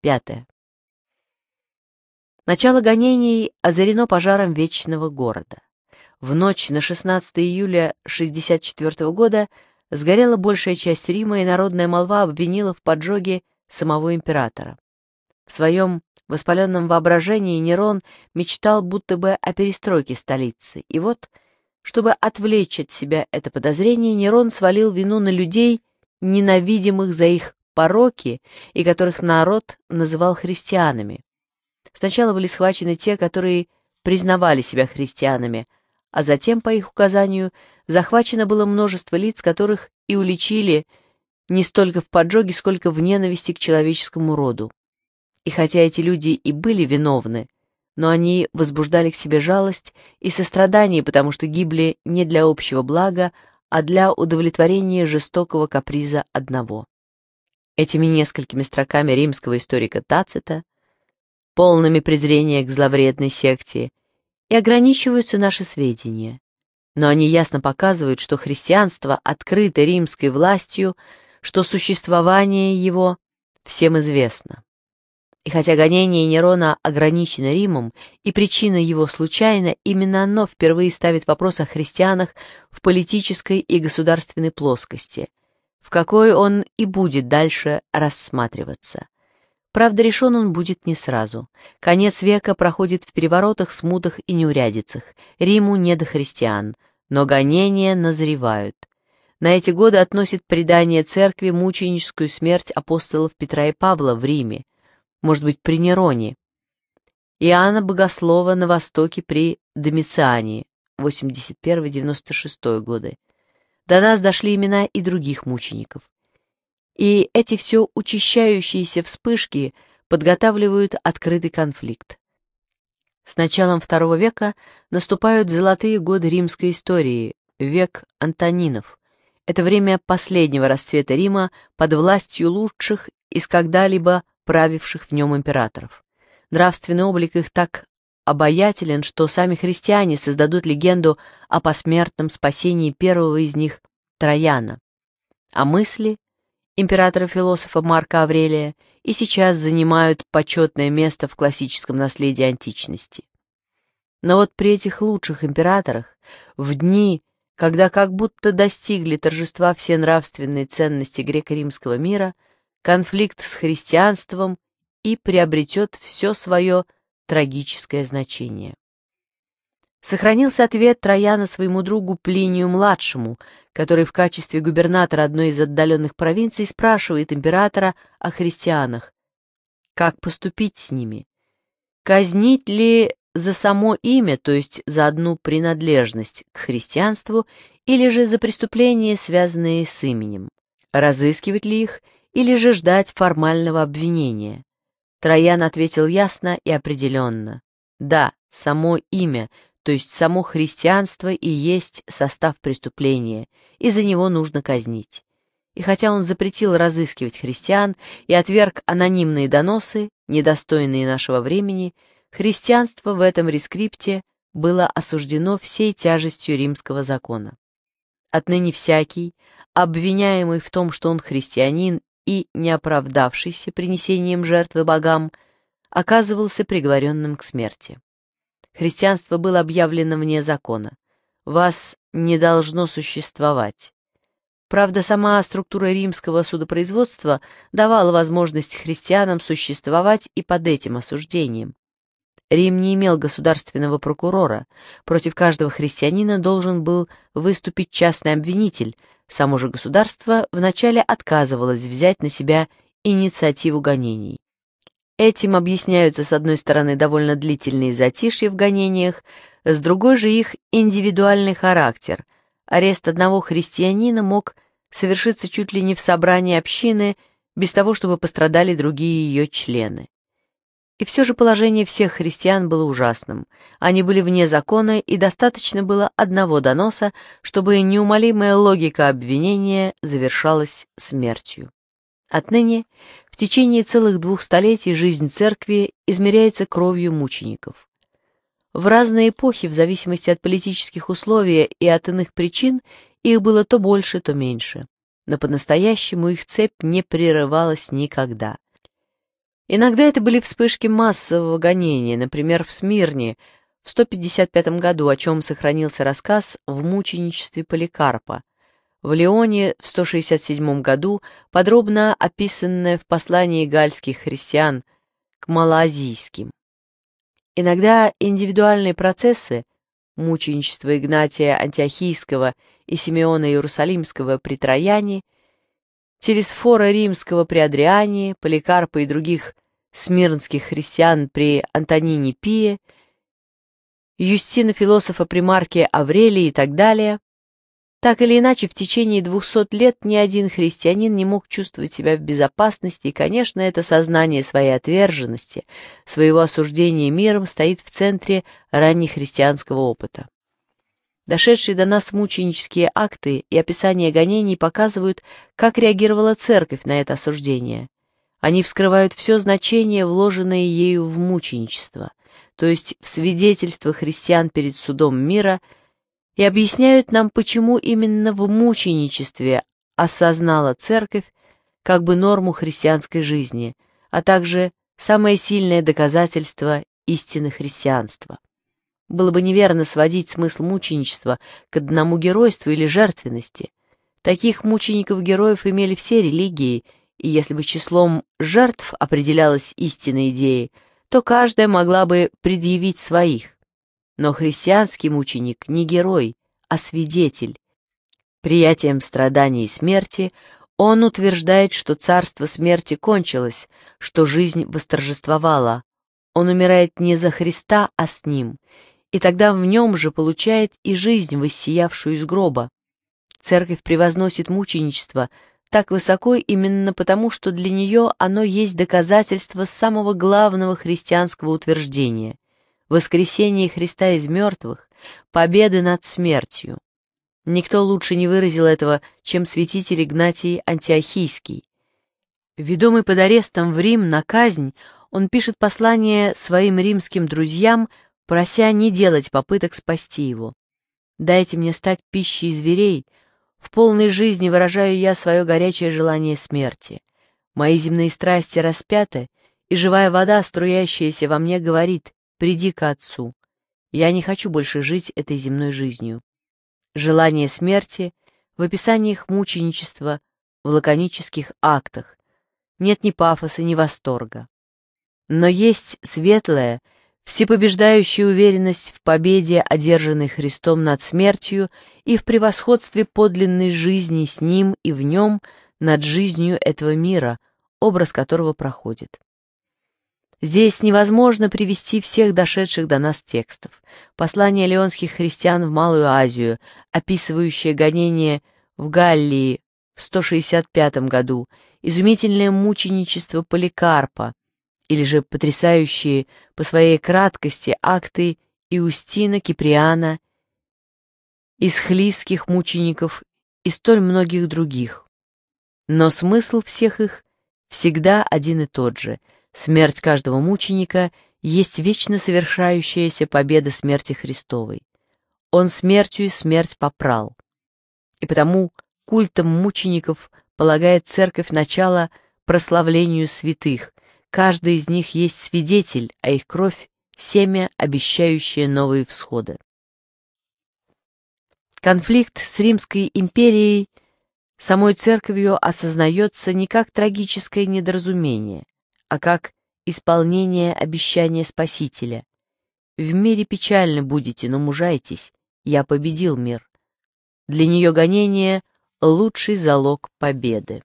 Пятое. Начало гонений озарено пожаром Вечного города. В ночь на 16 июля 64 года сгорела большая часть Рима, и народная молва обвинила в поджоге самого императора. В своем воспаленном воображении Нерон мечтал будто бы о перестройке столицы, и вот, чтобы отвлечь от себя это подозрение, Нерон свалил вину на людей, ненавидимых за их пороки и которых народ называл христианами. Сначала были схвачены те, которые признавали себя христианами, а затем, по их указанию, захвачено было множество лиц, которых и уличили не столько в поджоге, сколько в ненависти к человеческому роду. И хотя эти люди и были виновны, но они возбуждали к себе жалость и сострадание, потому что гибли не для общего блага, а для удовлетворения жестокого каприза одного этими несколькими строками римского историка Тацита, полными презрения к зловредной секте, и ограничиваются наши сведения. Но они ясно показывают, что христианство открыто римской властью, что существование его всем известно. И хотя гонение Нерона ограничено Римом, и причина его случайна, именно оно впервые ставит вопрос о христианах в политической и государственной плоскости, в какой он и будет дальше рассматриваться. Правда, решен он будет не сразу. Конец века проходит в переворотах, смутах и неурядицах. Риму не до христиан, но гонения назревают. На эти годы относит предание церкви мученическую смерть апостолов Петра и Павла в Риме, может быть, при Нероне, Иоанна Богослова на Востоке при Домициане, 81-96 годы, до нас дошли имена и других мучеников. И эти все учащающиеся вспышки подготавливают открытый конфликт. С началом II века наступают золотые годы римской истории, век Антонинов. Это время последнего расцвета Рима под властью лучших из когда-либо правивших в нем императоров. Нравственный облик их так обаятелен, что сами христиане создадут легенду о посмертном спасении первого из них Трояна. А мысли императора-философа Марка Аврелия и сейчас занимают почетное место в классическом наследии античности. Но вот при этих лучших императорах, в дни, когда как будто достигли торжества все нравственные ценности греко-римского мира, конфликт с христианством и приобретет все свое трагическое значение. Сохранился ответ Трояна своему другу Плинию-младшему, который в качестве губернатора одной из отдаленных провинций спрашивает императора о христианах. Как поступить с ними? Казнить ли за само имя, то есть за одну принадлежность к христианству, или же за преступления, связанные с именем? Разыскивать ли их, или же ждать формального обвинения? Троян ответил ясно и определенно. Да, само имя, то есть само христианство и есть состав преступления, и за него нужно казнить. И хотя он запретил разыскивать христиан и отверг анонимные доносы, недостойные нашего времени, христианство в этом рескрипте было осуждено всей тяжестью римского закона. Отныне всякий, обвиняемый в том, что он христианин и, не оправдавшийся принесением жертвы богам, оказывался приговоренным к смерти. Христианство было объявлено вне закона. Вас не должно существовать. Правда, сама структура римского судопроизводства давала возможность христианам существовать и под этим осуждением. Рим не имел государственного прокурора, против каждого христианина должен был выступить частный обвинитель, Само же государство вначале отказывалось взять на себя инициативу гонений. Этим объясняются, с одной стороны, довольно длительные затишья в гонениях, с другой же их индивидуальный характер. Арест одного христианина мог совершиться чуть ли не в собрании общины, без того, чтобы пострадали другие ее члены. И все же положение всех христиан было ужасным. Они были вне закона, и достаточно было одного доноса, чтобы неумолимая логика обвинения завершалась смертью. Отныне, в течение целых двух столетий жизнь церкви измеряется кровью мучеников. В разные эпохи, в зависимости от политических условий и от иных причин, их было то больше, то меньше. Но по-настоящему их цепь не прерывалась никогда. Иногда это были вспышки массового гонения, например, в Смирне в 155 году, о чем сохранился рассказ в мученичестве Поликарпа, в Леоне в 167 году, подробно описанное в послании гальских христиан к малоазийским. Иногда индивидуальные процессы, мученичество Игнатия Антиохийского и Симеона Иерусалимского при Трояне – через фора римского при Адриане, Поликарпа и других смирнских христиан при Антонине Пие, Юстина-философа при Марке Аврелии и так далее, так или иначе в течение 200 лет ни один христианин не мог чувствовать себя в безопасности, и, конечно, это сознание своей отверженности, своего осуждения миром стоит в центре раннехристианского опыта. Дошедшие до нас мученические акты и описание гонений показывают, как реагировала церковь на это осуждение. Они вскрывают все значение, вложенное ею в мученичество, то есть в свидетельство христиан перед судом мира, и объясняют нам, почему именно в мученичестве осознала церковь как бы норму христианской жизни, а также самое сильное доказательство истины христианства. Было бы неверно сводить смысл мученичества к одному геройству или жертвенности. Таких мучеников-героев имели все религии, и если бы числом жертв определялась истинная идея, то каждая могла бы предъявить своих. Но христианский мученик не герой, а свидетель. Приятием страданий и смерти он утверждает, что царство смерти кончилось, что жизнь восторжествовала. Он умирает не за Христа, а с ним, и тогда в нем же получает и жизнь, воссиявшую из гроба. Церковь превозносит мученичество так высоко именно потому, что для нее оно есть доказательство самого главного христианского утверждения — воскресения Христа из мертвых, победы над смертью. Никто лучше не выразил этого, чем святитель Игнатий Антиохийский. Ведомый под арестом в Рим на казнь, он пишет послание своим римским друзьям — прося не делать попыток спасти его. «Дайте мне стать пищей зверей», в полной жизни выражаю я свое горячее желание смерти. Мои земные страсти распяты, и живая вода, струящаяся во мне, говорит «приди к отцу». Я не хочу больше жить этой земной жизнью. Желание смерти в описаниях мученичества, в лаконических актах. Нет ни пафоса, ни восторга. Но есть светлое — всепобеждающая уверенность в победе, одержанной Христом над смертью, и в превосходстве подлинной жизни с Ним и в Нем над жизнью этого мира, образ которого проходит. Здесь невозможно привести всех дошедших до нас текстов. Послание леонских христиан в Малую Азию, описывающее гонение в Галлии в 165 году, изумительное мученичество Поликарпа, или же потрясающие по своей краткости акты Иустина, Киприана, из исхлийских мучеников и столь многих других. Но смысл всех их всегда один и тот же. Смерть каждого мученика есть вечно совершающаяся победа смерти Христовой. Он смертью и смерть попрал. И потому культом мучеников полагает церковь начало прославлению святых, Каждый из них есть свидетель, а их кровь — семя, обещающее новые всходы. Конфликт с Римской империей самой церковью осознается не как трагическое недоразумение, а как исполнение обещания Спасителя. «В мире печально будете, но мужайтесь, я победил мир». Для нее гонение — лучший залог победы.